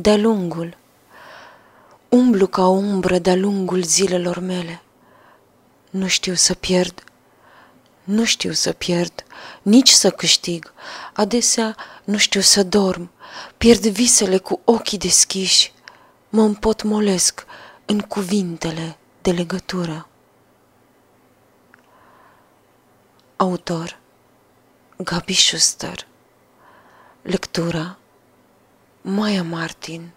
de-a lungul. Umblu ca umbră de-a lungul zilelor mele. Nu știu să pierd, nu știu să pierd, nici să câștig. Adesea nu știu să dorm, pierd visele cu ochii deschiși. Mă împotmolesc în cuvintele de legătură. Autor Gabi Schuster Lectura Maya Martin